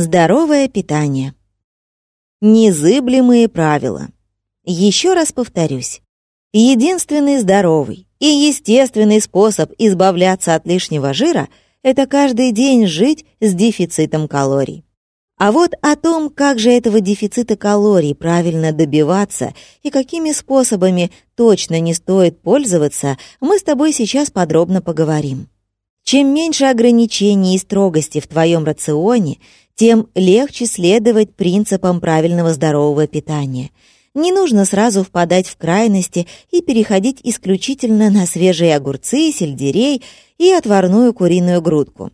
Здоровое питание. Незыблемые правила. Еще раз повторюсь. Единственный здоровый и естественный способ избавляться от лишнего жира – это каждый день жить с дефицитом калорий. А вот о том, как же этого дефицита калорий правильно добиваться и какими способами точно не стоит пользоваться, мы с тобой сейчас подробно поговорим. Чем меньше ограничений и строгости в твоем рационе, тем легче следовать принципам правильного здорового питания. Не нужно сразу впадать в крайности и переходить исключительно на свежие огурцы, сельдерей и отварную куриную грудку.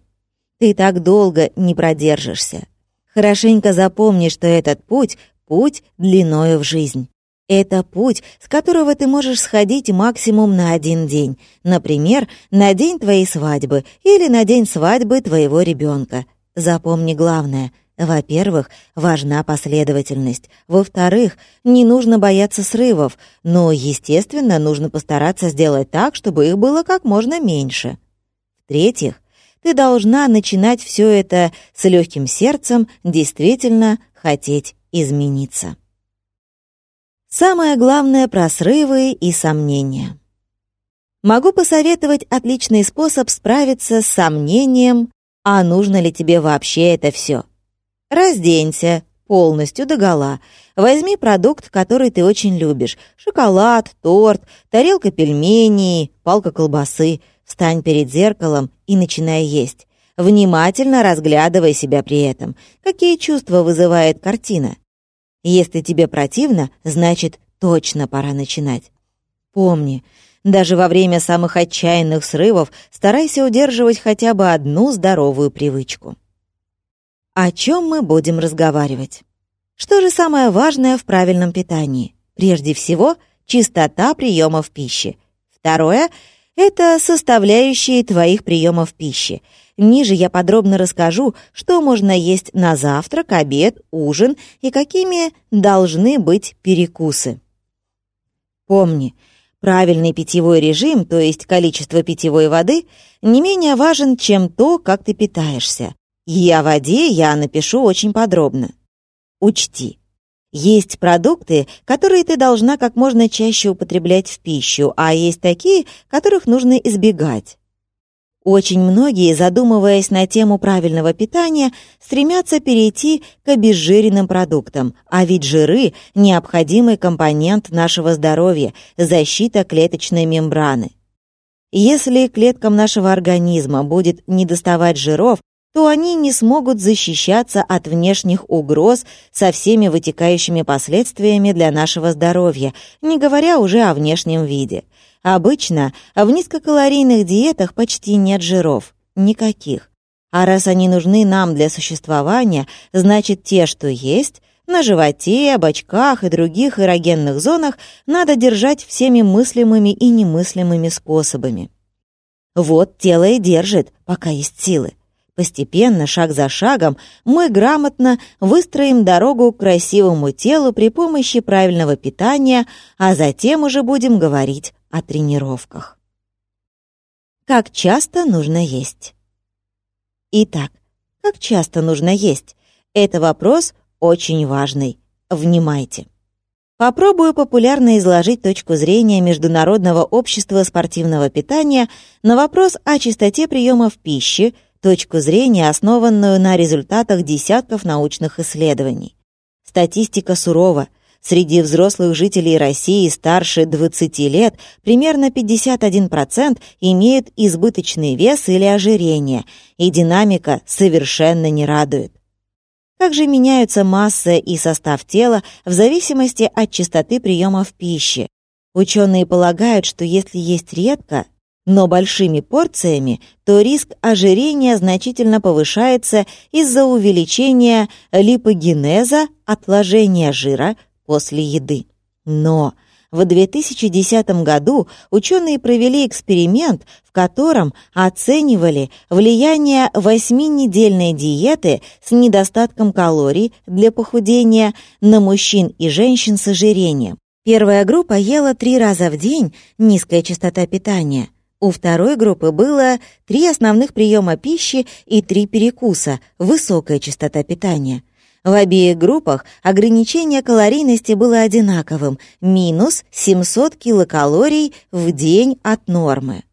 Ты так долго не продержишься. Хорошенько запомни, что этот путь — путь длиною в жизнь. Это путь, с которого ты можешь сходить максимум на один день. Например, на день твоей свадьбы или на день свадьбы твоего ребенка. Запомни главное. Во-первых, важна последовательность. Во-вторых, не нужно бояться срывов, но, естественно, нужно постараться сделать так, чтобы их было как можно меньше. В-третьих, ты должна начинать все это с легким сердцем, действительно хотеть измениться. Самое главное про срывы и сомнения. Могу посоветовать отличный способ справиться с сомнением а нужно ли тебе вообще это все? Разденься полностью догола. Возьми продукт, который ты очень любишь. Шоколад, торт, тарелка пельменей, палка колбасы. Встань перед зеркалом и начинай есть. Внимательно разглядывай себя при этом. Какие чувства вызывает картина? Если тебе противно, значит, точно пора начинать. Помни, даже во время самых отчаянных срывов старайся удерживать хотя бы одну здоровую привычку. О чем мы будем разговаривать? Что же самое важное в правильном питании? Прежде всего, чистота приемов пищи. Второе — это составляющие твоих приемов пищи. Ниже я подробно расскажу, что можно есть на завтрак, обед, ужин и какими должны быть перекусы. Помни, Правильный питьевой режим, то есть количество питьевой воды, не менее важен, чем то, как ты питаешься. И о воде я напишу очень подробно. Учти, есть продукты, которые ты должна как можно чаще употреблять в пищу, а есть такие, которых нужно избегать. Очень многие, задумываясь на тему правильного питания, стремятся перейти к обезжиренным продуктам, а ведь жиры – необходимый компонент нашего здоровья, защита клеточной мембраны. Если клеткам нашего организма будет недоставать жиров, то они не смогут защищаться от внешних угроз со всеми вытекающими последствиями для нашего здоровья, не говоря уже о внешнем виде – Обычно в низкокалорийных диетах почти нет жиров. Никаких. А раз они нужны нам для существования, значит, те, что есть, на животе, бочках и других эрогенных зонах надо держать всеми мыслимыми и немыслимыми способами. Вот тело и держит, пока есть силы. Постепенно, шаг за шагом, мы грамотно выстроим дорогу к красивому телу при помощи правильного питания, а затем уже будем говорить о тренировках. Как часто нужно есть? Итак, как часто нужно есть? Это вопрос очень важный. Внимайте. Попробую популярно изложить точку зрения Международного общества спортивного питания на вопрос о чистоте приемов пищи, точку зрения, основанную на результатах десятков научных исследований. Статистика сурова – Среди взрослых жителей России старше 20 лет примерно 51% имеют избыточный вес или ожирение, и динамика совершенно не радует. Как же меняются масса и состав тела в зависимости от частоты приемов пищи? Ученые полагают, что если есть редко, но большими порциями, то риск ожирения значительно повышается из-за увеличения липогенеза, отложения жира, после еды. Но в 2010 году ученые провели эксперимент, в котором оценивали влияние восьминедельной диеты с недостатком калорий для похудения на мужчин и женщин с ожирением. Первая группа ела три раза в день, низкая частота питания. У второй группы было три основных приема пищи и три перекуса, высокая частота питания. В обеих группах ограничение калорийности было одинаковым – минус 700 килокалорий в день от нормы.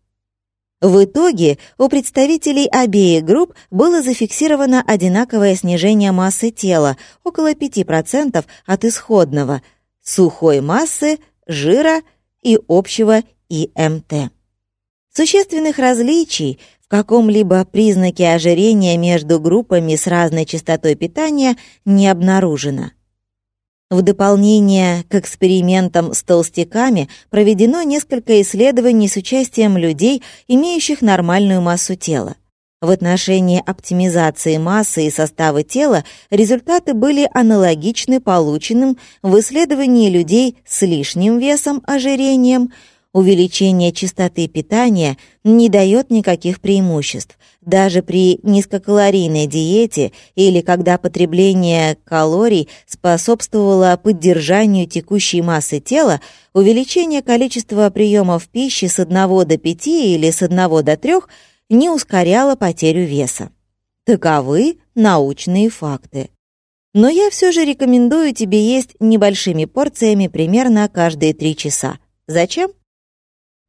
В итоге у представителей обеих групп было зафиксировано одинаковое снижение массы тела, около 5% от исходного, сухой массы, жира и общего ИМТ. Существенных различий в каком-либо признаке ожирения между группами с разной частотой питания не обнаружено. В дополнение к экспериментам с толстяками проведено несколько исследований с участием людей, имеющих нормальную массу тела. В отношении оптимизации массы и состава тела результаты были аналогичны полученным в исследовании людей с лишним весом, ожирением, увеличение частоты питания не дает никаких преимуществ. Даже при низкокалорийной диете или когда потребление калорий способствовало поддержанию текущей массы тела, увеличение количества приемов пищи с 1 до 5 или с 1 до 3 не ускоряло потерю веса. Таковы научные факты. Но я все же рекомендую тебе есть небольшими порциями примерно каждые 3 часа. Зачем?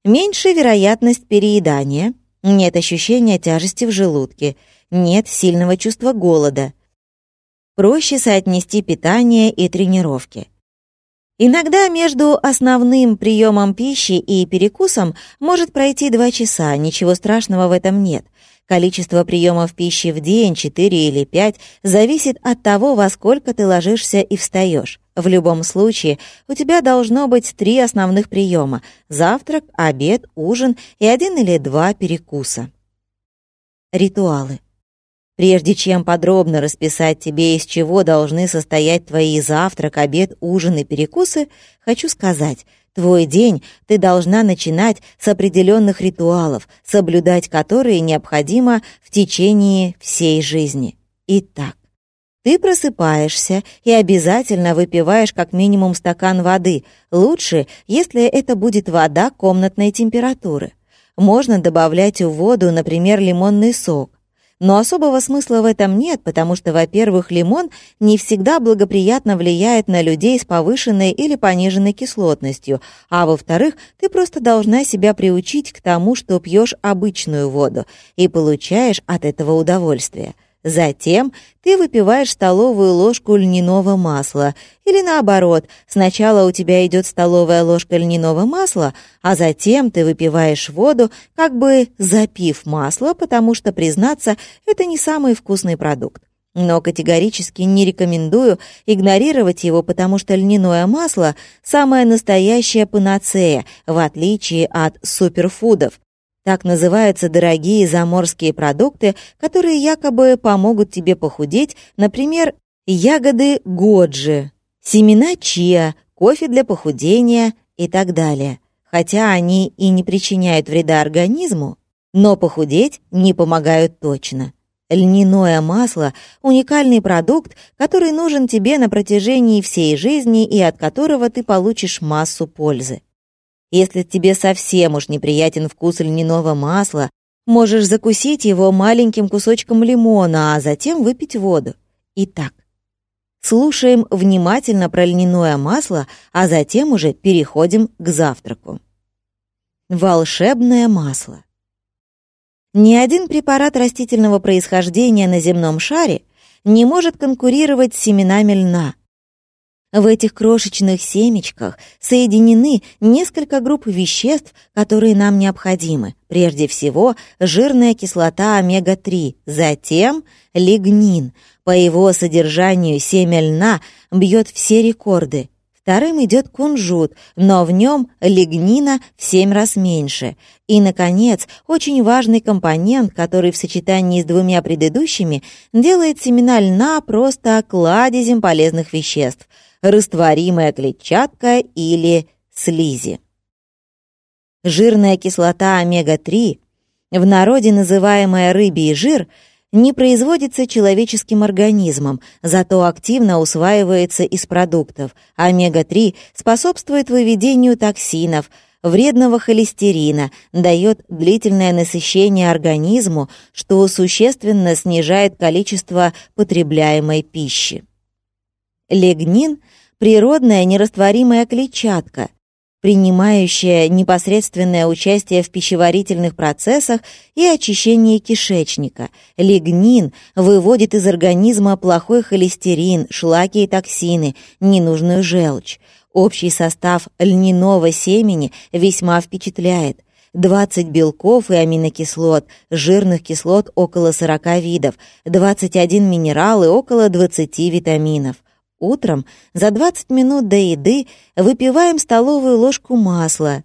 Меньше вероятность переедания, нет ощущения тяжести в желудке, нет сильного чувства голода. Проще соотнести питание и тренировки. Иногда между основным приемом пищи и перекусом может пройти 2 часа, ничего страшного в этом нет. Количество приемов пищи в день, 4 или 5, зависит от того, во сколько ты ложишься и встаешь. В любом случае, у тебя должно быть три основных приема – завтрак, обед, ужин и один или два перекуса. Ритуалы. Прежде чем подробно расписать тебе, из чего должны состоять твои завтрак, обед, ужин и перекусы, хочу сказать, твой день ты должна начинать с определенных ритуалов, соблюдать которые необходимо в течение всей жизни. Итак, ты просыпаешься и обязательно выпиваешь как минимум стакан воды. Лучше, если это будет вода комнатной температуры. Можно добавлять в воду, например, лимонный сок. Но особого смысла в этом нет, потому что, во-первых, лимон не всегда благоприятно влияет на людей с повышенной или пониженной кислотностью, а во-вторых, ты просто должна себя приучить к тому, что пьешь обычную воду и получаешь от этого удовольствие. Затем ты выпиваешь столовую ложку льняного масла. Или наоборот, сначала у тебя идет столовая ложка льняного масла, а затем ты выпиваешь воду, как бы запив масло, потому что, признаться, это не самый вкусный продукт. Но категорически не рекомендую игнорировать его, потому что льняное масло – самая настоящая панацея, в отличие от суперфудов. Так называются дорогие заморские продукты, которые якобы помогут тебе похудеть, например, ягоды годжи, семена чиа, кофе для похудения и так далее. Хотя они и не причиняют вреда организму, но похудеть не помогают точно. Льняное масло – уникальный продукт, который нужен тебе на протяжении всей жизни и от которого ты получишь массу пользы. Если тебе совсем уж неприятен вкус льняного масла, можешь закусить его маленьким кусочком лимона, а затем выпить воду. Итак, слушаем внимательно про льняное масло, а затем уже переходим к завтраку. Волшебное масло. Ни один препарат растительного происхождения на земном шаре не может конкурировать с семенами льна – в этих крошечных семечках соединены несколько групп веществ, которые нам необходимы. Прежде всего, жирная кислота омега-3, затем лигнин. По его содержанию семя льна бьет все рекорды. Вторым идет кунжут, но в нем лигнина в семь раз меньше. И, наконец, очень важный компонент, который в сочетании с двумя предыдущими делает семена льна просто кладезем полезных веществ – растворимая клетчатка или слизи. Жирная кислота омега-3, в народе называемая рыбий жир, не производится человеческим организмом, зато активно усваивается из продуктов. Омега-3 способствует выведению токсинов, вредного холестерина, дает длительное насыщение организму, что существенно снижает количество потребляемой пищи. Легнин – природная нерастворимая клетчатка, принимающая непосредственное участие в пищеварительных процессах и очищении кишечника. Лигнин выводит из организма плохой холестерин, шлаки и токсины, ненужную желчь. Общий состав льняного семени весьма впечатляет. 20 белков и аминокислот, жирных кислот около 40 видов, 21 минерал и около 20 витаминов. Утром за 20 минут до еды выпиваем столовую ложку масла.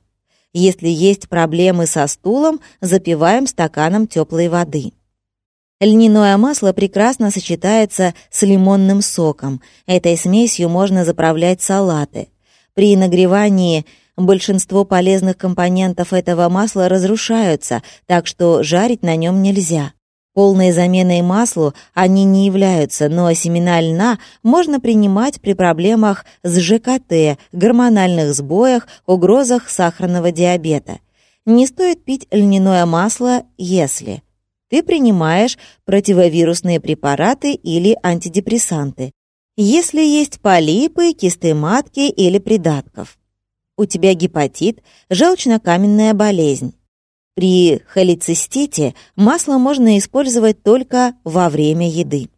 Если есть проблемы со стулом, запиваем стаканом теплой воды. Льняное масло прекрасно сочетается с лимонным соком. Этой смесью можно заправлять салаты. При нагревании большинство полезных компонентов этого масла разрушаются, так что жарить на нем нельзя. Полной заменой маслу они не являются, но семена льна можно принимать при проблемах с ЖКТ, гормональных сбоях, угрозах сахарного диабета. Не стоит пить льняное масло, если ты принимаешь противовирусные препараты или антидепрессанты, если есть полипы, кисты матки или придатков. У тебя гепатит, желчно-каменная болезнь, при холецистите масло можно использовать только во время еды.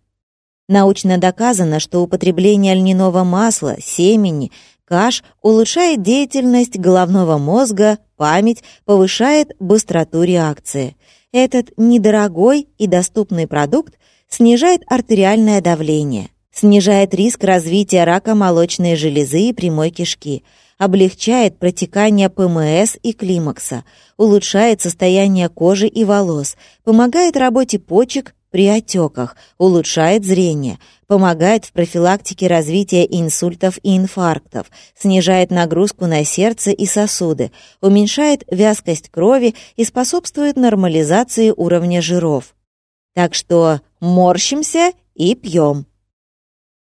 Научно доказано, что употребление льняного масла, семени, каш улучшает деятельность головного мозга, память, повышает быстроту реакции. Этот недорогой и доступный продукт снижает артериальное давление, снижает риск развития рака молочной железы и прямой кишки – облегчает протекание ПМС и климакса, улучшает состояние кожи и волос, помогает работе почек при отеках, улучшает зрение, помогает в профилактике развития инсультов и инфарктов, снижает нагрузку на сердце и сосуды, уменьшает вязкость крови и способствует нормализации уровня жиров. Так что морщимся и пьем.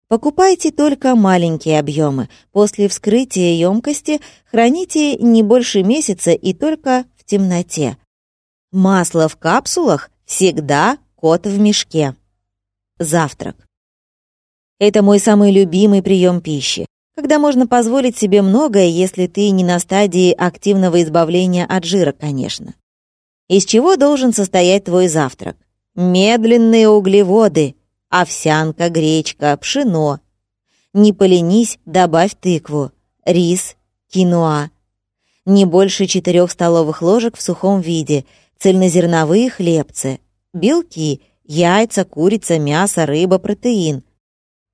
Покупайте только маленькие объемы. После вскрытия емкости храните не больше месяца и только в темноте. Масло в капсулах всегда кот в мешке. Завтрак. Это мой самый любимый прием пищи, когда можно позволить себе многое, если ты не на стадии активного избавления от жира, конечно. Из чего должен состоять твой завтрак? Медленные углеводы, овсянка, гречка, пшено. Не поленись, добавь тыкву, рис, киноа. Не больше четырех столовых ложек в сухом виде, цельнозерновые хлебцы, белки, яйца, курица, мясо, рыба, протеин.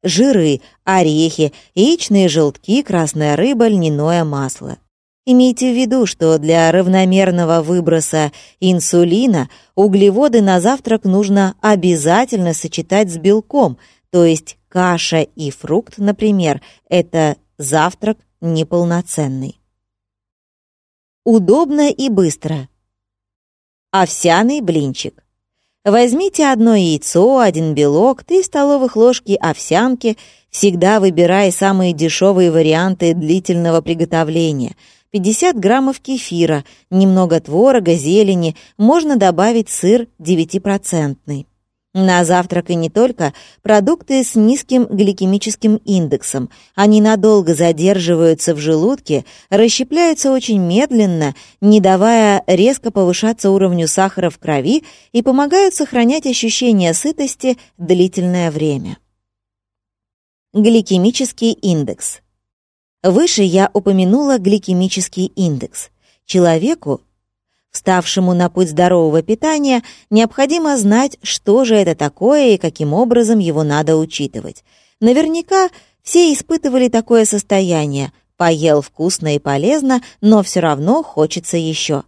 Жиры, орехи, яичные желтки, красная рыба, льняное масло. Имейте в виду, что для равномерного выброса инсулина углеводы на завтрак нужно обязательно сочетать с белком, то есть каша и фрукт, например, это завтрак неполноценный. Удобно и быстро. Овсяный блинчик. Возьмите одно яйцо, один белок, три столовых ложки овсянки, всегда выбирая самые дешевые варианты длительного приготовления – 50 граммов кефира, немного творога, зелени, можно добавить сыр 9%. На завтрак и не только продукты с низким гликемическим индексом. Они надолго задерживаются в желудке, расщепляются очень медленно, не давая резко повышаться уровню сахара в крови и помогают сохранять ощущение сытости длительное время. Гликемический индекс. Выше я упомянула гликемический индекс. Человеку, вставшему на путь здорового питания, необходимо знать, что же это такое и каким образом его надо учитывать. Наверняка все испытывали такое состояние. Поел вкусно и полезно, но все равно хочется еще.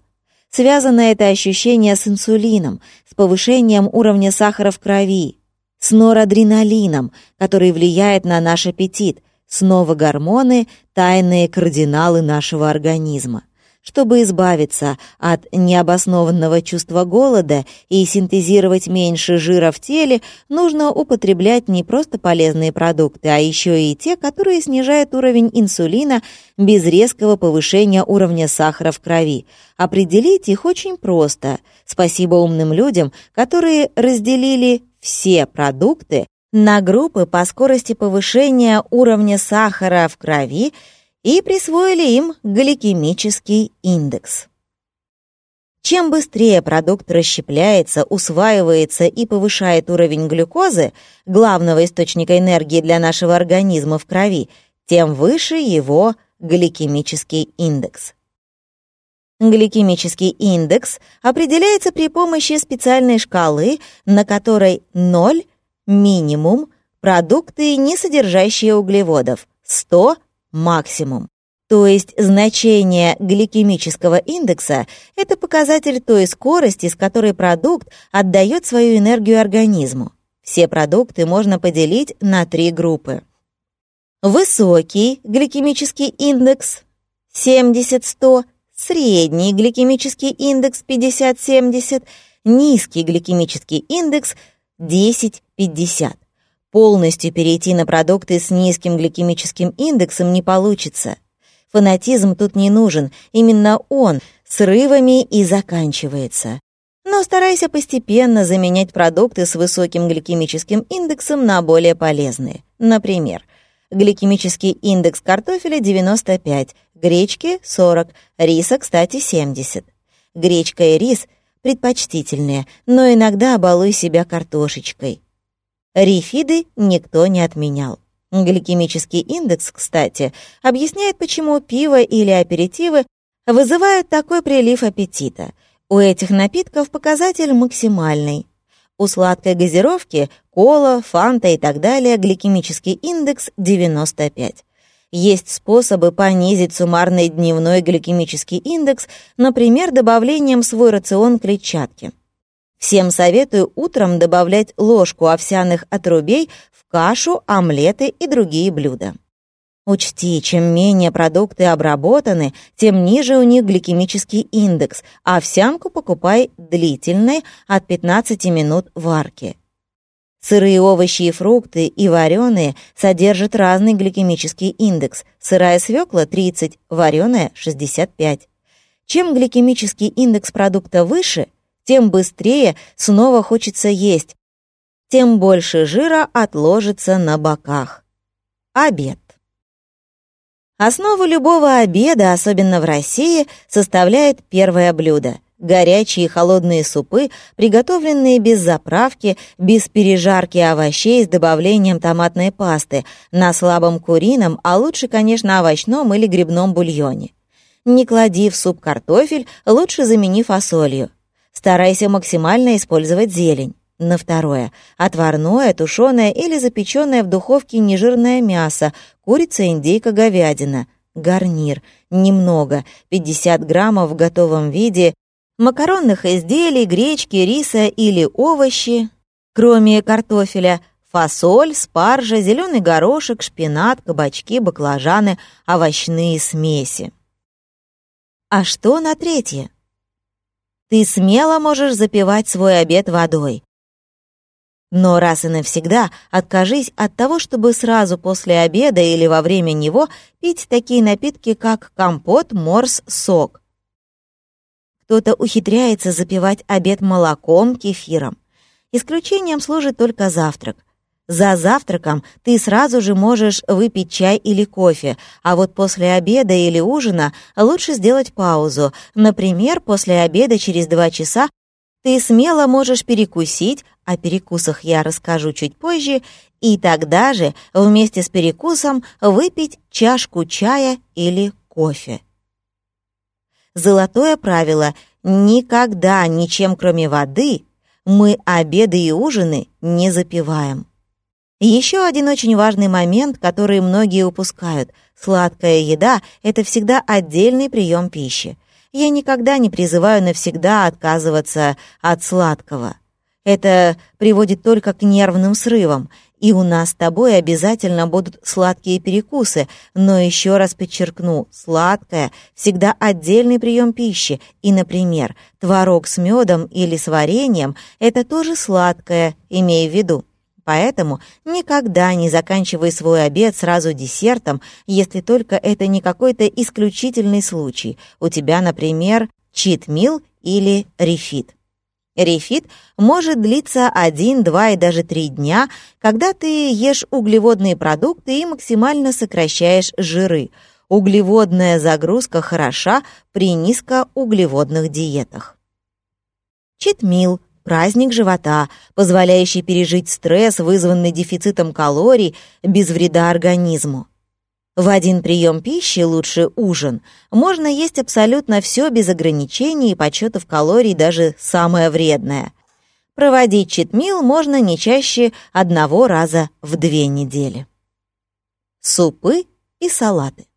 Связано это ощущение с инсулином, с повышением уровня сахара в крови, с норадреналином, который влияет на наш аппетит – Снова гормоны, тайные кардиналы нашего организма. Чтобы избавиться от необоснованного чувства голода и синтезировать меньше жира в теле, нужно употреблять не просто полезные продукты, а еще и те, которые снижают уровень инсулина без резкого повышения уровня сахара в крови. Определить их очень просто. Спасибо умным людям, которые разделили все продукты на группы по скорости повышения уровня сахара в крови и присвоили им гликемический индекс. Чем быстрее продукт расщепляется, усваивается и повышает уровень глюкозы, главного источника энергии для нашего организма в крови, тем выше его гликемический индекс. Гликемический индекс определяется при помощи специальной шкалы, на которой 0 – минимум, продукты, не содержащие углеводов, 100 максимум. То есть значение гликемического индекса – это показатель той скорости, с которой продукт отдает свою энергию организму. Все продукты можно поделить на три группы. Высокий гликемический индекс 70-100, средний гликемический индекс 50-70, низкий гликемический индекс 10-50. Полностью перейти на продукты с низким гликемическим индексом не получится. Фанатизм тут не нужен, именно он срывами и заканчивается. Но старайся постепенно заменять продукты с высоким гликемическим индексом на более полезные. Например, гликемический индекс картофеля 95, гречки 40, риса, кстати, 70. Гречка и рис предпочтительные, но иногда балуй себя картошечкой. Рифиды никто не отменял. Гликемический индекс, кстати, объясняет, почему пиво или аперитивы вызывают такой прилив аппетита. У этих напитков показатель максимальный. У сладкой газировки, кола, фанта и так далее гликемический индекс 95. Есть способы понизить суммарный дневной гликемический индекс, например, добавлением в свой рацион клетчатки. Всем советую утром добавлять ложку овсяных отрубей в кашу, омлеты и другие блюда. Учти, чем менее продукты обработаны, тем ниже у них гликемический индекс, а овсянку покупай длительной от 15 минут варки. Сырые овощи и фрукты и вареные содержат разный гликемический индекс. Сырая свекла 30, вареная 65. Чем гликемический индекс продукта выше, тем быстрее снова хочется есть, тем больше жира отложится на боках. Обед. Основу любого обеда, особенно в России, составляет первое блюдо. Горячие и холодные супы, приготовленные без заправки, без пережарки овощей с добавлением томатной пасты, на слабом курином, а лучше, конечно, овощном или грибном бульоне. Не клади в суп картофель, лучше замени фасолью. Старайся максимально использовать зелень. На второе. Отварное, тушеное или запеченное в духовке нежирное мясо, курица, индейка, говядина. Гарнир. Немного. 50 граммов в готовом виде. Макаронных изделий, гречки, риса или овощи. Кроме картофеля, фасоль, спаржа, зеленый горошек, шпинат, кабачки, баклажаны, овощные смеси. А что на третье? ты смело можешь запивать свой обед водой. Но раз и навсегда откажись от того, чтобы сразу после обеда или во время него пить такие напитки, как компот, морс, сок. Кто-то ухитряется запивать обед молоком, кефиром. Исключением служит только завтрак. За завтраком ты сразу же можешь выпить чай или кофе, а вот после обеда или ужина лучше сделать паузу. Например, после обеда через два часа ты смело можешь перекусить, о перекусах я расскажу чуть позже, и тогда же вместе с перекусом выпить чашку чая или кофе. Золотое правило — никогда ничем кроме воды мы обеды и ужины не запиваем. Еще один очень важный момент, который многие упускают. Сладкая еда — это всегда отдельный прием пищи. Я никогда не призываю навсегда отказываться от сладкого. Это приводит только к нервным срывам. И у нас с тобой обязательно будут сладкие перекусы, но еще раз подчеркну, сладкое всегда отдельный прием пищи. И, например, творог с медом или с вареньем – это тоже сладкое, имея в виду. Поэтому никогда не заканчивай свой обед сразу десертом, если только это не какой-то исключительный случай. У тебя, например, читмил или рефит. Рефит может длиться один, два и даже три дня, когда ты ешь углеводные продукты и максимально сокращаешь жиры. Углеводная загрузка хороша при низкоуглеводных диетах. Читмил – праздник живота, позволяющий пережить стресс, вызванный дефицитом калорий, без вреда организму. В один прием пищи, лучше ужин, можно есть абсолютно все без ограничений и подсчетов калорий, даже самое вредное. Проводить читмил можно не чаще одного раза в две недели. Супы и салаты.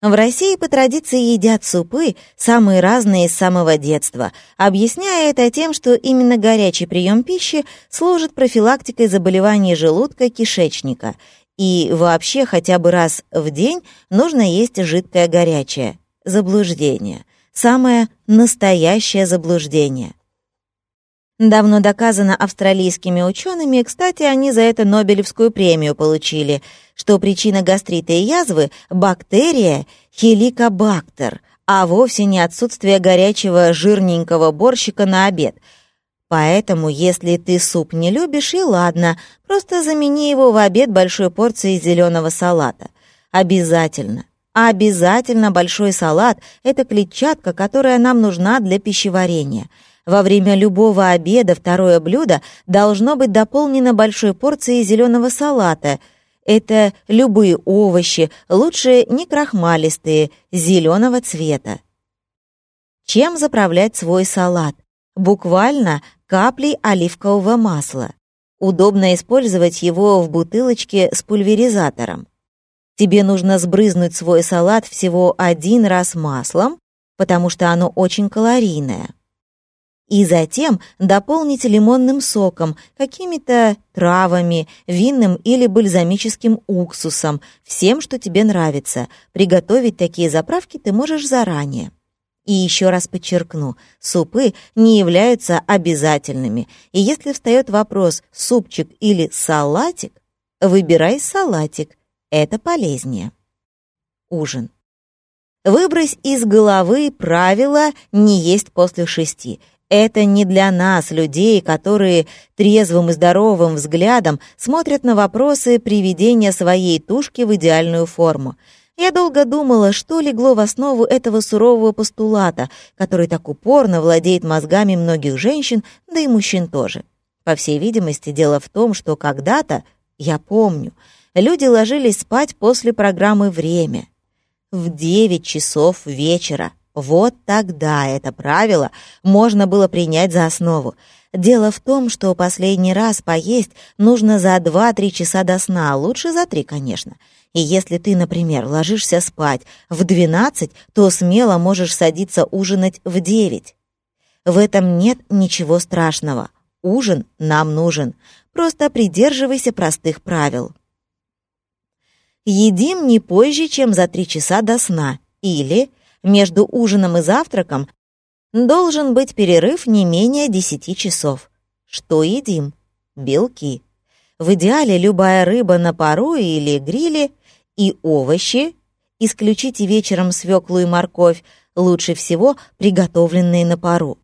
В России по традиции едят супы, самые разные с самого детства, объясняя это тем, что именно горячий прием пищи служит профилактикой заболеваний желудка-кишечника – и вообще хотя бы раз в день нужно есть жидкое горячее. Заблуждение. Самое настоящее заблуждение. Давно доказано австралийскими учеными, кстати, они за это Нобелевскую премию получили, что причина гастрита и язвы – бактерия хеликобактер, а вовсе не отсутствие горячего жирненького борщика на обед – Поэтому, если ты суп не любишь, и ладно, просто замени его в обед большой порцией зеленого салата. Обязательно. Обязательно большой салат – это клетчатка, которая нам нужна для пищеварения. Во время любого обеда второе блюдо должно быть дополнено большой порцией зеленого салата. Это любые овощи, лучше не крахмалистые, зеленого цвета. Чем заправлять свой салат? Буквально каплей оливкового масла. Удобно использовать его в бутылочке с пульверизатором. Тебе нужно сбрызнуть свой салат всего один раз маслом, потому что оно очень калорийное. И затем дополнить лимонным соком, какими-то травами, винным или бальзамическим уксусом, всем, что тебе нравится. Приготовить такие заправки ты можешь заранее. И еще раз подчеркну, супы не являются обязательными. И если встает вопрос супчик или салатик, выбирай салатик, это полезнее. Ужин. Выбрось из головы правило «не есть после шести». Это не для нас, людей, которые трезвым и здоровым взглядом смотрят на вопросы приведения своей тушки в идеальную форму. Я долго думала, что легло в основу этого сурового постулата, который так упорно владеет мозгами многих женщин, да и мужчин тоже. По всей видимости, дело в том, что когда-то, я помню, люди ложились спать после программы «Время». В 9 часов вечера. Вот тогда это правило можно было принять за основу. Дело в том, что последний раз поесть нужно за 2-3 часа до сна, лучше за 3, конечно. И если ты, например, ложишься спать в 12, то смело можешь садиться ужинать в 9. В этом нет ничего страшного. Ужин нам нужен. Просто придерживайся простых правил. Едим не позже, чем за 3 часа до сна. Или между ужином и завтраком должен быть перерыв не менее 10 часов. Что едим? Белки. В идеале любая рыба на пару или гриле и овощи, исключите вечером свеклу и морковь, лучше всего приготовленные на пару.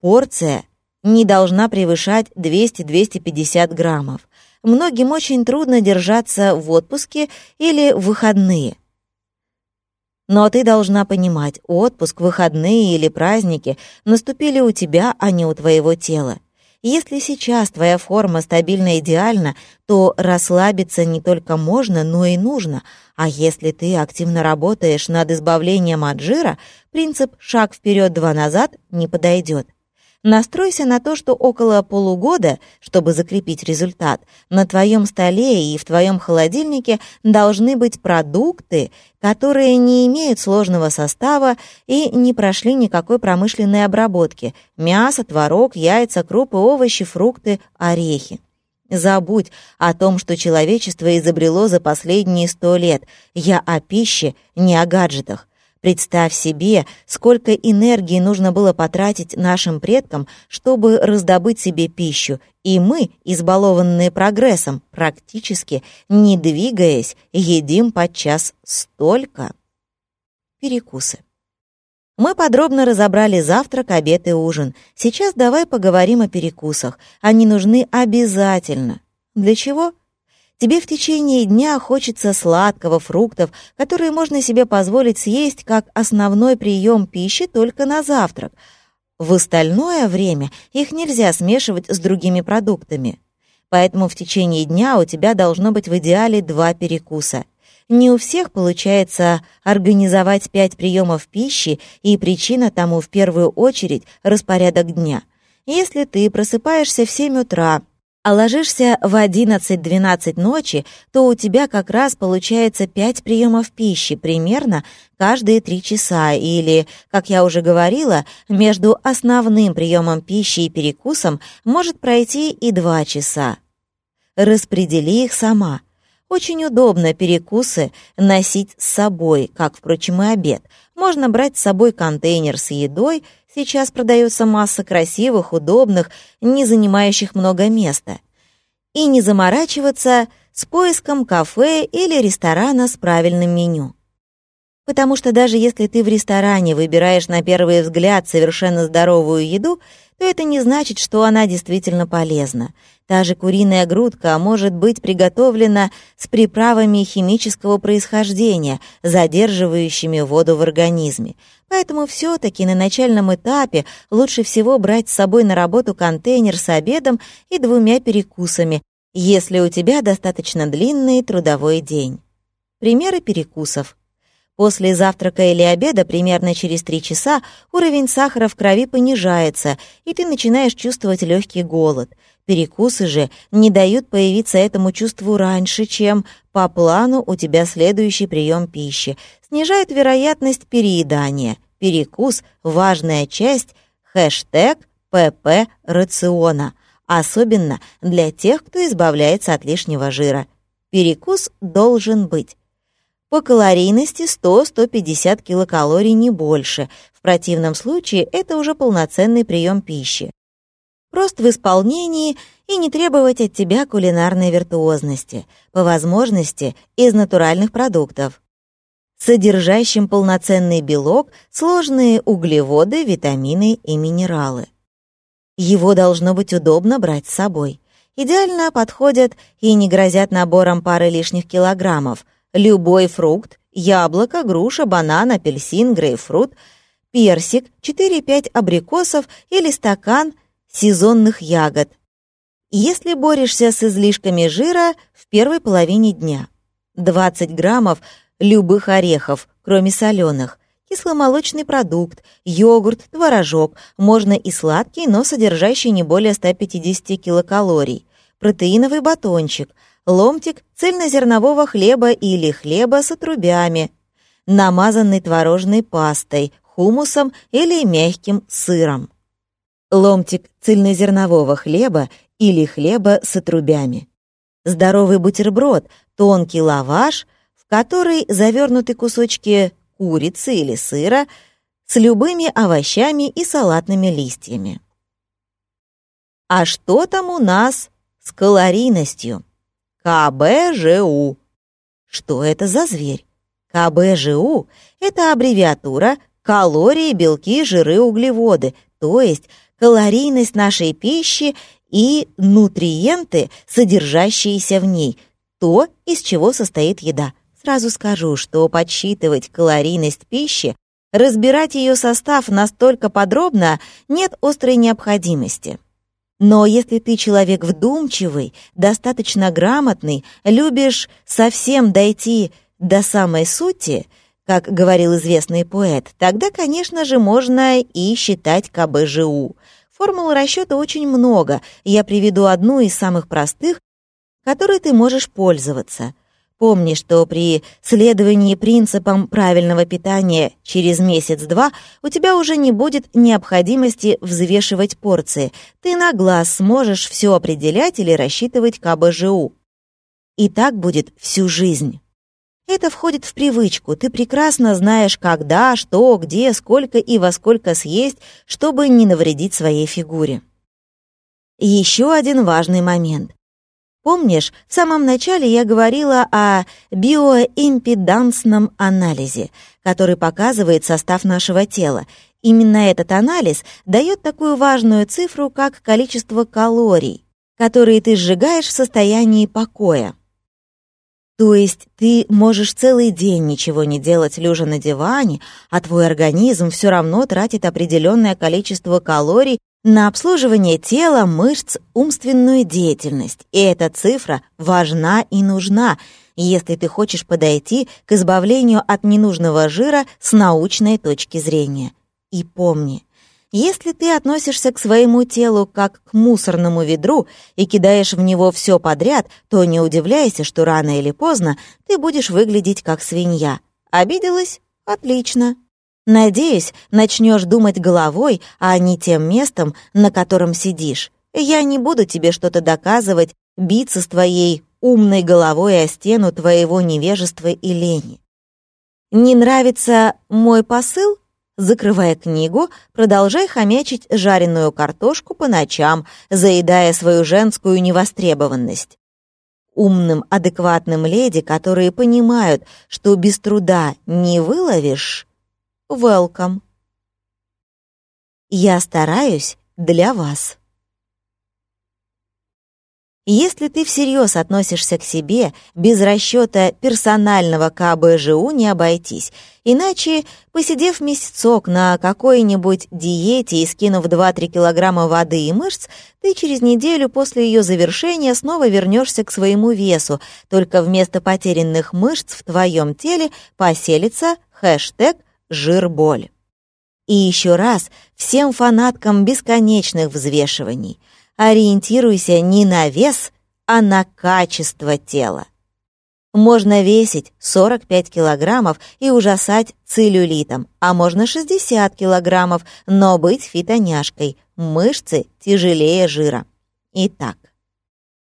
Порция не должна превышать 200-250 граммов. Многим очень трудно держаться в отпуске или в выходные. Но ты должна понимать, отпуск, выходные или праздники наступили у тебя, а не у твоего тела. Если сейчас твоя форма стабильно идеальна, то расслабиться не только можно, но и нужно. А если ты активно работаешь над избавлением от жира, принцип «шаг вперед, два назад» не подойдет. Настройся на то, что около полугода, чтобы закрепить результат, на твоем столе и в твоем холодильнике должны быть продукты, которые не имеют сложного состава и не прошли никакой промышленной обработки. Мясо, творог, яйца, крупы, овощи, фрукты, орехи. Забудь о том, что человечество изобрело за последние сто лет. Я о пище, не о гаджетах. Представь себе, сколько энергии нужно было потратить нашим предкам, чтобы раздобыть себе пищу, и мы, избалованные прогрессом, практически, не двигаясь, едим подчас столько. Перекусы. Мы подробно разобрали завтрак, обед и ужин. Сейчас давай поговорим о перекусах. Они нужны обязательно. Для чего? Тебе в течение дня хочется сладкого, фруктов, которые можно себе позволить съесть как основной прием пищи только на завтрак. В остальное время их нельзя смешивать с другими продуктами. Поэтому в течение дня у тебя должно быть в идеале два перекуса – не у всех получается организовать пять приемов пищи, и причина тому в первую очередь распорядок дня. Если ты просыпаешься в 7 утра, а ложишься в 11-12 ночи, то у тебя как раз получается 5 приемов пищи примерно каждые 3 часа или, как я уже говорила, между основным приемом пищи и перекусом может пройти и 2 часа. Распредели их сама. Очень удобно перекусы носить с собой, как, впрочем, и обед. Можно брать с собой контейнер с едой, сейчас продается масса красивых, удобных, не занимающих много места. И не заморачиваться с поиском кафе или ресторана с правильным меню. Потому что даже если ты в ресторане выбираешь на первый взгляд совершенно здоровую еду, то это не значит, что она действительно полезна. Та же куриная грудка может быть приготовлена с приправами химического происхождения, задерживающими воду в организме. Поэтому все-таки на начальном этапе лучше всего брать с собой на работу контейнер с обедом и двумя перекусами, если у тебя достаточно длинный трудовой день. Примеры перекусов. После завтрака или обеда, примерно через 3 часа, уровень сахара в крови понижается, и ты начинаешь чувствовать легкий голод. Перекусы же не дают появиться этому чувству раньше, чем по плану у тебя следующий прием пищи, снижают вероятность переедания. Перекус – важная часть хэштег ПП рациона, особенно для тех, кто избавляется от лишнего жира. Перекус должен быть. По калорийности 100-150 килокалорий не больше. В противном случае это уже полноценный прием пищи. Прост в исполнении и не требовать от тебя кулинарной виртуозности, по возможности из натуральных продуктов, содержащим полноценный белок, сложные углеводы, витамины и минералы. Его должно быть удобно брать с собой. Идеально подходят и не грозят набором пары лишних килограммов – любой фрукт, яблоко, груша, банан, апельсин, грейпфрут, персик, 4-5 абрикосов или стакан сезонных ягод. Если борешься с излишками жира в первой половине дня. 20 граммов любых орехов, кроме соленых, кисломолочный продукт, йогурт, творожок, можно и сладкий, но содержащий не более 150 килокалорий, протеиновый батончик – ломтик цельнозернового хлеба или хлеба с отрубями, намазанный творожной пастой, хумусом или мягким сыром. Ломтик цельнозернового хлеба или хлеба с отрубями. Здоровый бутерброд, тонкий лаваш, в который завернуты кусочки курицы или сыра с любыми овощами и салатными листьями. А что там у нас с калорийностью? КБЖУ. Что это за зверь? КБЖУ – это аббревиатура калории, белки, жиры, углеводы, то есть калорийность нашей пищи и нутриенты, содержащиеся в ней, то, из чего состоит еда. Сразу скажу, что подсчитывать калорийность пищи, разбирать ее состав настолько подробно нет острой необходимости. Но если ты человек вдумчивый, достаточно грамотный, любишь совсем дойти до самой сути, как говорил известный поэт, тогда, конечно же, можно и считать КБЖУ. Формул расчета очень много, я приведу одну из самых простых, которой ты можешь пользоваться. Помни, что при следовании принципам правильного питания через месяц-два у тебя уже не будет необходимости взвешивать порции. Ты на глаз сможешь все определять или рассчитывать КБЖУ. И так будет всю жизнь. Это входит в привычку. Ты прекрасно знаешь, когда, что, где, сколько и во сколько съесть, чтобы не навредить своей фигуре. Еще один важный момент. Помнишь, в самом начале я говорила о биоимпедансном анализе, который показывает состав нашего тела. Именно этот анализ дает такую важную цифру, как количество калорий, которые ты сжигаешь в состоянии покоя. То есть ты можешь целый день ничего не делать, лежа на диване, а твой организм все равно тратит определенное количество калорий на обслуживание тела, мышц, умственную деятельность. И эта цифра важна и нужна, если ты хочешь подойти к избавлению от ненужного жира с научной точки зрения. И помни, если ты относишься к своему телу как к мусорному ведру и кидаешь в него все подряд, то не удивляйся, что рано или поздно ты будешь выглядеть как свинья. Обиделась? Отлично. Надеюсь, начнешь думать головой, а не тем местом, на котором сидишь. Я не буду тебе что-то доказывать, биться с твоей умной головой о стену твоего невежества и лени. Не нравится мой посыл? Закрывая книгу, продолжай хомячить жареную картошку по ночам, заедая свою женскую невостребованность. Умным, адекватным леди, которые понимают, что без труда не выловишь, welcome. Я стараюсь для вас. Если ты всерьез относишься к себе, без расчета персонального КБЖУ не обойтись. Иначе, посидев месяцок на какой-нибудь диете и скинув 2-3 килограмма воды и мышц, ты через неделю после ее завершения снова вернешься к своему весу, только вместо потерянных мышц в твоем теле поселится хэштег жир-боль. И еще раз всем фанаткам бесконечных взвешиваний. Ориентируйся не на вес, а на качество тела. Можно весить 45 килограммов и ужасать целлюлитом, а можно 60 килограммов, но быть фитоняшкой, мышцы тяжелее жира. Итак,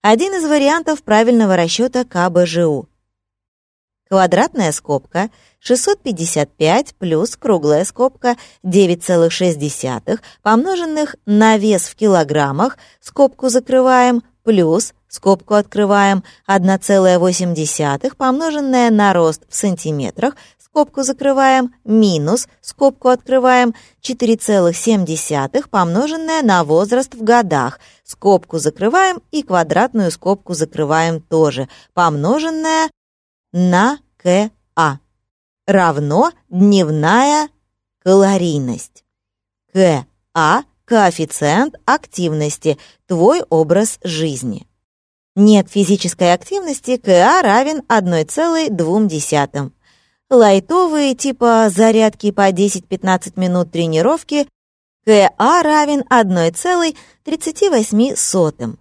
один из вариантов правильного расчета КБЖУ. Квадратная скобка – 655 плюс круглая скобка 9,6 помноженных на вес в килограммах, скобку закрываем, плюс, скобку открываем, 1,8 помноженное на рост в сантиметрах, скобку закрываем, минус, скобку открываем, 4,7 помноженное на возраст в годах, скобку закрываем и квадратную скобку закрываем тоже, помноженное на КА равно дневная калорийность. К. А. Коэффициент активности, твой образ жизни. Нет физической активности, КА равен 1,2. Лайтовые типа зарядки по 10-15 минут тренировки КА равен 1,38.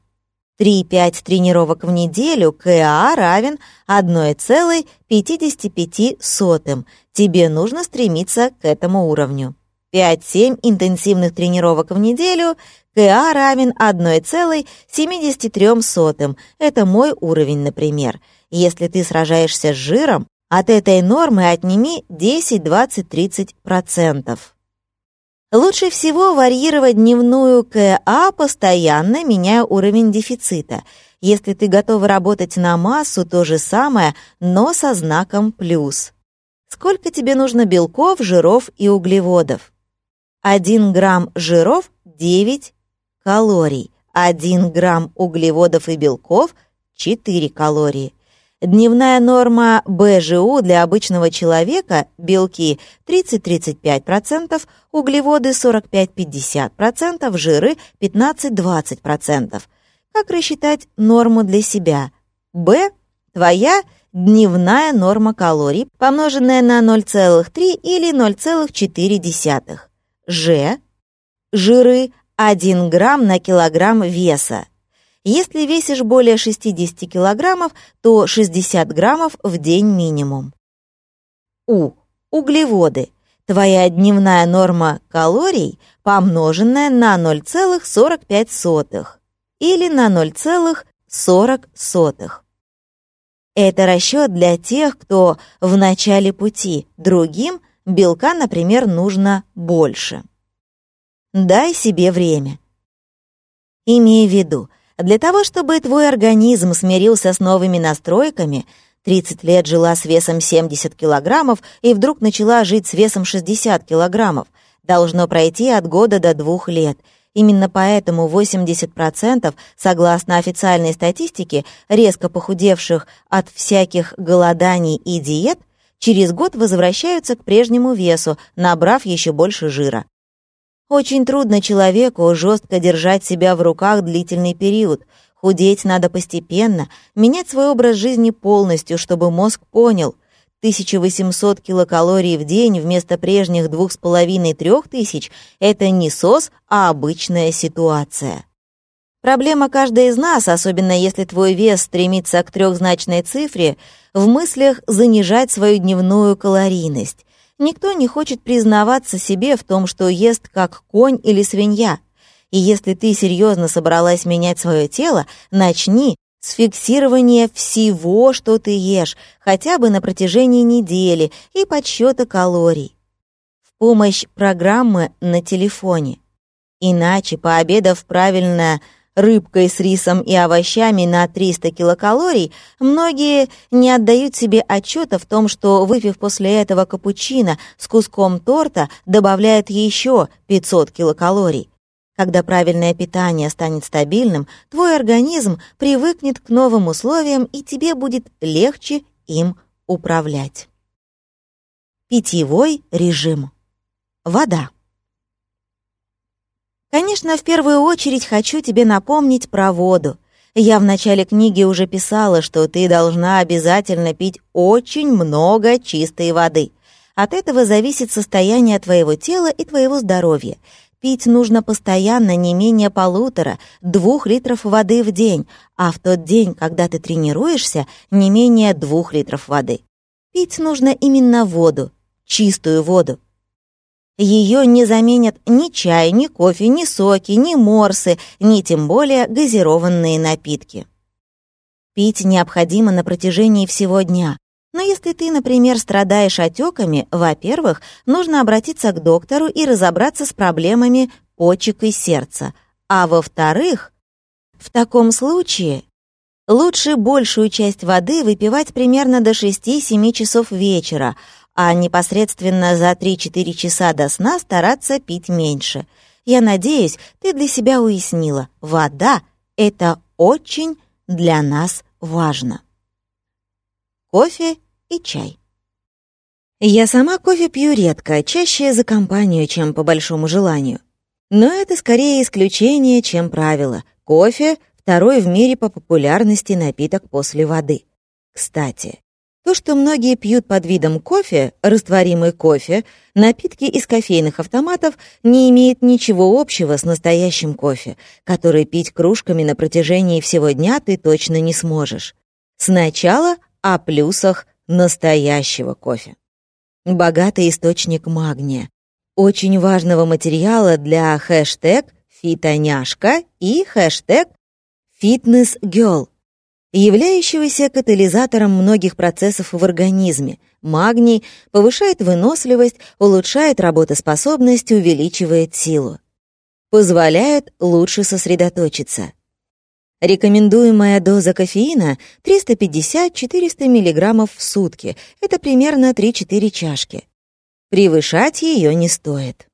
3-5 тренировок в неделю КА равен 1,55. Тебе нужно стремиться к этому уровню. 5-7 интенсивных тренировок в неделю КА равен 1,73. Это мой уровень, например. Если ты сражаешься с жиром, от этой нормы отними 10, 20, 30%. Лучше всего варьировать дневную КА постоянно, меняя уровень дефицита. Если ты готова работать на массу, то же самое, но со знаком плюс. Сколько тебе нужно белков, жиров и углеводов? 1 грамм жиров – 9 калорий. 1 грамм углеводов и белков – 4 калории. Дневная норма БЖУ для обычного человека – белки 30-35%, углеводы 45-50%, жиры 15-20%. Как рассчитать норму для себя? Б – твоя дневная норма калорий, помноженная на 0,3 или 0,4. Ж – жиры 1 грамм на килограмм веса. Если весишь более 60 килограммов, то 60 граммов в день минимум. У. Углеводы. Твоя дневная норма калорий, помноженная на 0,45 или на 0,40. Это расчет для тех, кто в начале пути, другим белка, например, нужно больше. Дай себе время. Имей в виду, для того, чтобы твой организм смирился с новыми настройками, 30 лет жила с весом 70 килограммов и вдруг начала жить с весом 60 килограммов, должно пройти от года до двух лет — Именно поэтому 80%, согласно официальной статистике, резко похудевших от всяких голоданий и диет, через год возвращаются к прежнему весу, набрав еще больше жира. Очень трудно человеку жестко держать себя в руках длительный период. Худеть надо постепенно, менять свой образ жизни полностью, чтобы мозг понял, 1800 килокалорий в день вместо прежних 2,5-3 тысяч – это не СОС, а обычная ситуация. Проблема каждой из нас, особенно если твой вес стремится к трехзначной цифре, в мыслях занижать свою дневную калорийность. Никто не хочет признаваться себе в том, что ест как конь или свинья. И если ты серьезно собралась менять свое тело, начни с фиксирования всего, что ты ешь, хотя бы на протяжении недели, и подсчета калорий. В помощь программы на телефоне. Иначе, пообедав правильно рыбкой с рисом и овощами на 300 килокалорий, многие не отдают себе отчета в том, что, выпив после этого капучино с куском торта, добавляют еще 500 килокалорий. Когда правильное питание станет стабильным, твой организм привыкнет к новым условиям, и тебе будет легче им управлять. Питьевой режим. Вода. Конечно, в первую очередь хочу тебе напомнить про воду. Я в начале книги уже писала, что ты должна обязательно пить очень много чистой воды. От этого зависит состояние твоего тела и твоего здоровья. Пить нужно постоянно не менее полутора, двух литров воды в день, а в тот день, когда ты тренируешься, не менее двух литров воды. Пить нужно именно воду, чистую воду. Ее не заменят ни чай, ни кофе, ни соки, ни морсы, ни тем более газированные напитки. Пить необходимо на протяжении всего дня, но если ты, например, страдаешь отеками, во-первых, нужно обратиться к доктору и разобраться с проблемами почек и сердца. А во-вторых, в таком случае лучше большую часть воды выпивать примерно до 6-7 часов вечера, а непосредственно за 3-4 часа до сна стараться пить меньше. Я надеюсь, ты для себя уяснила, вода — это очень для нас важно. Кофе и чай. Я сама кофе пью редко, чаще за компанию, чем по большому желанию. Но это скорее исключение, чем правило. Кофе — второй в мире по популярности напиток после воды. Кстати, то, что многие пьют под видом кофе, растворимый кофе, напитки из кофейных автоматов, не имеет ничего общего с настоящим кофе, который пить кружками на протяжении всего дня ты точно не сможешь. Сначала о плюсах настоящего кофе. Богатый источник магния, очень важного материала для хэштег «фитоняшка» и хэштег «фитнесгелл», являющегося катализатором многих процессов в организме. Магний повышает выносливость, улучшает работоспособность, увеличивает силу. Позволяет лучше сосредоточиться. Рекомендуемая доза кофеина 350-400 мг в сутки. Это примерно 3-4 чашки. Превышать ее не стоит.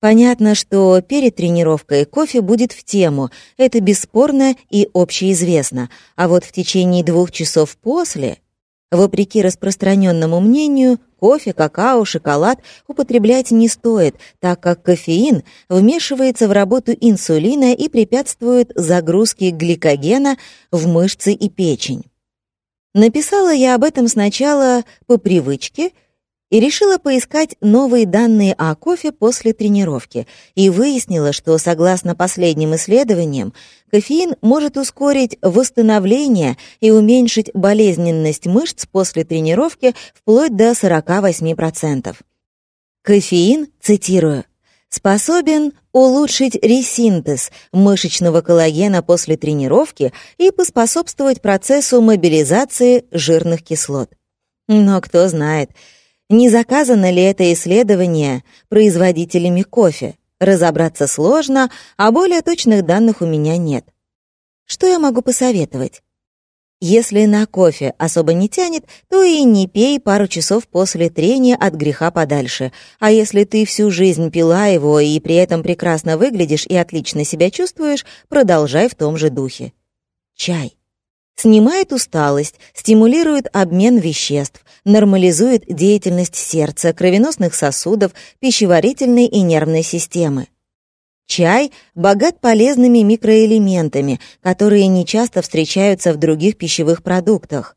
Понятно, что перед тренировкой кофе будет в тему, это бесспорно и общеизвестно, а вот в течение двух часов после Вопреки распространенному мнению, кофе, какао, шоколад употреблять не стоит, так как кофеин вмешивается в работу инсулина и препятствует загрузке гликогена в мышцы и печень. Написала я об этом сначала по привычке и решила поискать новые данные о кофе после тренировки и выяснила, что, согласно последним исследованиям, кофеин может ускорить восстановление и уменьшить болезненность мышц после тренировки вплоть до 48%. Кофеин, цитирую, способен улучшить ресинтез мышечного коллагена после тренировки и поспособствовать процессу мобилизации жирных кислот. Но кто знает, не заказано ли это исследование производителями кофе. Разобраться сложно, а более точных данных у меня нет. Что я могу посоветовать? Если на кофе особо не тянет, то и не пей пару часов после трения от греха подальше. А если ты всю жизнь пила его и при этом прекрасно выглядишь и отлично себя чувствуешь, продолжай в том же духе. Чай. Снимает усталость, стимулирует обмен веществ, нормализует деятельность сердца, кровеносных сосудов, пищеварительной и нервной системы. Чай богат полезными микроэлементами, которые нечасто встречаются в других пищевых продуктах.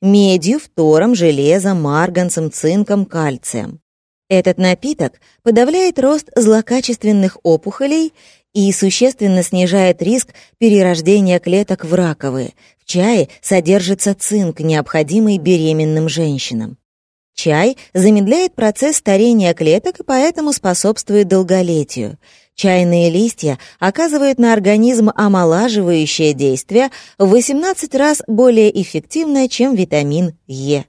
Медью, фтором, железом, марганцем, цинком, кальцием. Этот напиток подавляет рост злокачественных опухолей и существенно снижает риск перерождения клеток в раковые. В чае содержится цинк, необходимый беременным женщинам. Чай замедляет процесс старения клеток и поэтому способствует долголетию. Чайные листья оказывают на организм омолаживающее действие в 18 раз более эффективное, чем витамин Е.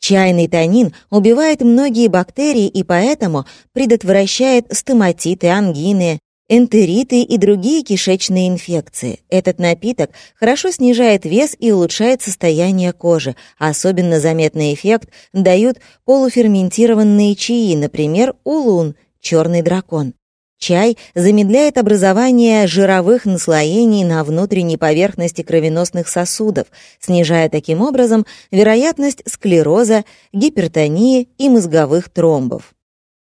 Чайный танин убивает многие бактерии и поэтому предотвращает стоматиты, ангины, энтериты и другие кишечные инфекции. Этот напиток хорошо снижает вес и улучшает состояние кожи. Особенно заметный эффект дают полуферментированные чаи, например, улун, черный дракон. Чай замедляет образование жировых наслоений на внутренней поверхности кровеносных сосудов, снижая таким образом вероятность склероза, гипертонии и мозговых тромбов.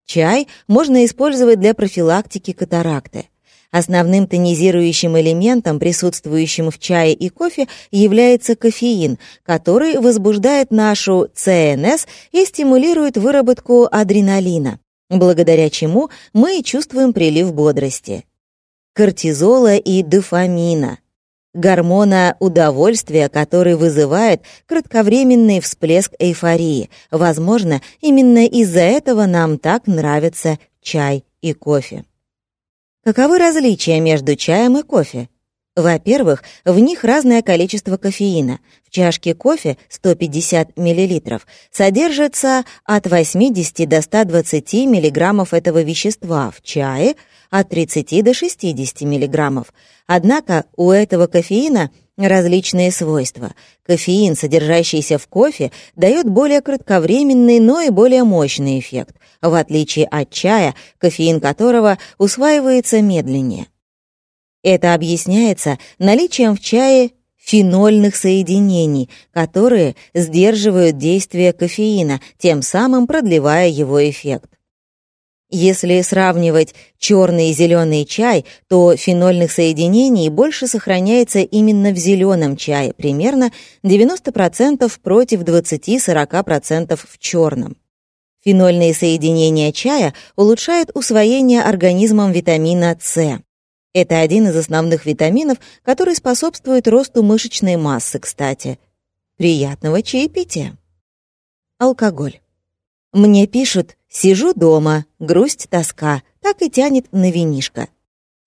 Чай можно использовать для профилактики катаракты. Основным тонизирующим элементом, присутствующим в чае и кофе, является кофеин, который возбуждает нашу ЦНС и стимулирует выработку адреналина благодаря чему мы чувствуем прилив бодрости. Кортизола и дофамина, гормона удовольствия, который вызывает кратковременный всплеск эйфории. Возможно, именно из-за этого нам так нравятся чай и кофе. Каковы различия между чаем и кофе? Во-первых, в них разное количество кофеина. В чашке кофе 150 мл содержится от 80 до 120 мг этого вещества, в чае от 30 до 60 мг. Однако у этого кофеина различные свойства. Кофеин, содержащийся в кофе, дает более кратковременный, но и более мощный эффект, в отличие от чая, кофеин которого усваивается медленнее. Это объясняется наличием в чае фенольных соединений, которые сдерживают действие кофеина, тем самым продлевая его эффект. Если сравнивать черный и зеленый чай, то фенольных соединений больше сохраняется именно в зеленом чае, примерно 90% против 20-40% в черном. Фенольные соединения чая улучшают усвоение организмом витамина С. Это один из основных витаминов, который способствует росту мышечной массы, кстати. Приятного чаепития. Алкоголь. Мне пишут «Сижу дома, грусть, тоска, так и тянет на винишко».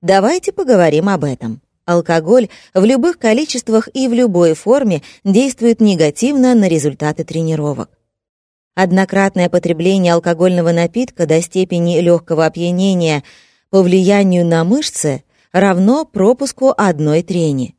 Давайте поговорим об этом. Алкоголь в любых количествах и в любой форме действует негативно на результаты тренировок. Однократное потребление алкогольного напитка до степени легкого опьянения по влиянию на мышцы равно пропуску одной трени.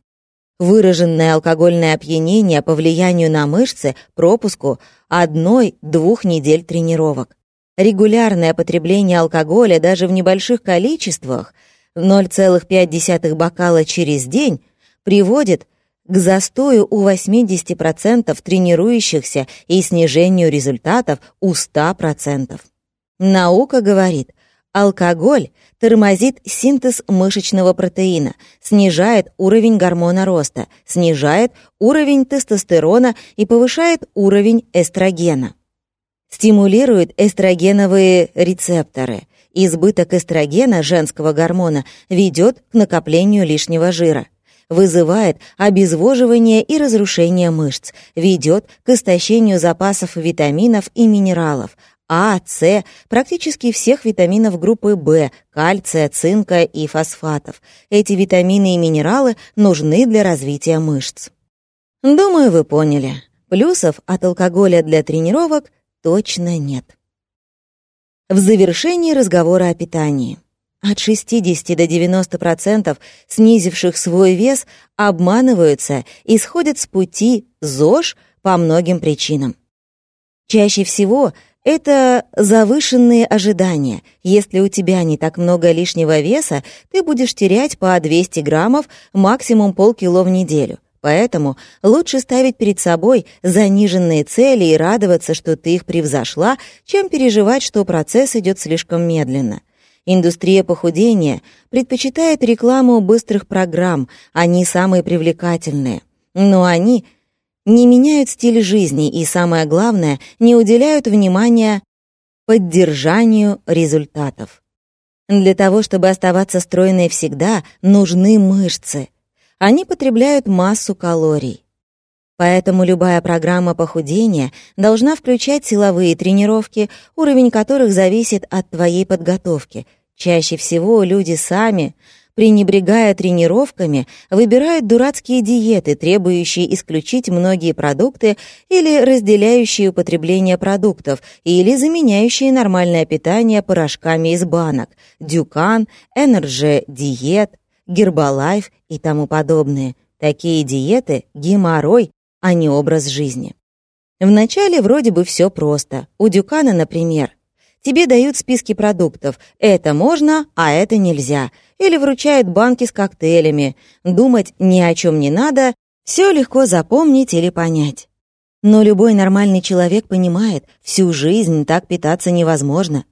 Выраженное алкогольное опьянение по влиянию на мышцы пропуску одной-двух недель тренировок. Регулярное потребление алкоголя даже в небольших количествах 0,5 бокала через день приводит к застою у 80% тренирующихся и снижению результатов у 100%. Наука говорит, алкоголь тормозит синтез мышечного протеина, снижает уровень гормона роста, снижает уровень тестостерона и повышает уровень эстрогена. Стимулирует эстрогеновые рецепторы. Избыток эстрогена, женского гормона, ведет к накоплению лишнего жира. Вызывает обезвоживание и разрушение мышц, ведет к истощению запасов витаминов и минералов, а, С, практически всех витаминов группы В, кальция, цинка и фосфатов. Эти витамины и минералы нужны для развития мышц. Думаю, вы поняли. Плюсов от алкоголя для тренировок точно нет. В завершении разговора о питании. От 60 до 90% снизивших свой вес обманываются и сходят с пути ЗОЖ по многим причинам. Чаще всего это завышенные ожидания. Если у тебя не так много лишнего веса, ты будешь терять по 200 граммов, максимум полкило в неделю. Поэтому лучше ставить перед собой заниженные цели и радоваться, что ты их превзошла, чем переживать, что процесс идет слишком медленно. Индустрия похудения предпочитает рекламу быстрых программ, они самые привлекательные. Но они не меняют стиль жизни и, самое главное, не уделяют внимания поддержанию результатов. Для того, чтобы оставаться стройной всегда, нужны мышцы. Они потребляют массу калорий. Поэтому любая программа похудения должна включать силовые тренировки, уровень которых зависит от твоей подготовки. Чаще всего люди сами пренебрегая тренировками, выбирают дурацкие диеты, требующие исключить многие продукты или разделяющие употребление продуктов, или заменяющие нормальное питание порошками из банок, дюкан, энерджи диет, гербалайф и тому подобное. Такие диеты — геморрой, а не образ жизни. Вначале вроде бы все просто. У Дюкана, например, тебе дают списки продуктов. Это можно, а это нельзя — или вручают банки с коктейлями. Думать ни о чем не надо, все легко запомнить или понять. Но любой нормальный человек понимает, всю жизнь так питаться невозможно.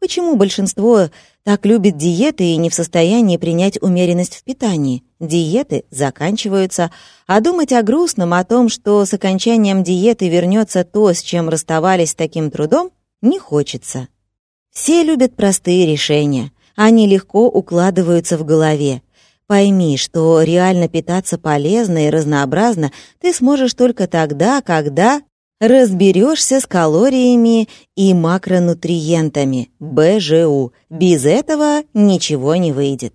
Почему большинство так любит диеты и не в состоянии принять умеренность в питании? Диеты заканчиваются, а думать о грустном, о том, что с окончанием диеты вернется то, с чем расставались с таким трудом, не хочется. Все любят простые решения. Они легко укладываются в голове. Пойми, что реально питаться полезно и разнообразно ты сможешь только тогда, когда разберешься с калориями и макронутриентами, БЖУ. Без этого ничего не выйдет.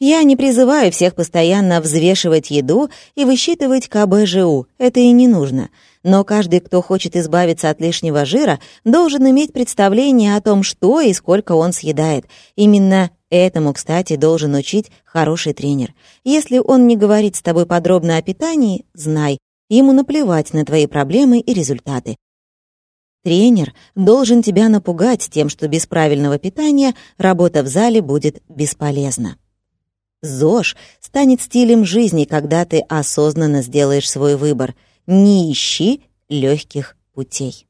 Я не призываю всех постоянно взвешивать еду и высчитывать КБЖУ, это и не нужно. Но каждый, кто хочет избавиться от лишнего жира, должен иметь представление о том, что и сколько он съедает. Именно этому, кстати, должен учить хороший тренер. Если он не говорит с тобой подробно о питании, знай, ему наплевать на твои проблемы и результаты. Тренер должен тебя напугать тем, что без правильного питания работа в зале будет бесполезна. ЗОЖ станет стилем жизни, когда ты осознанно сделаешь свой выбор. Не ищи легких путей.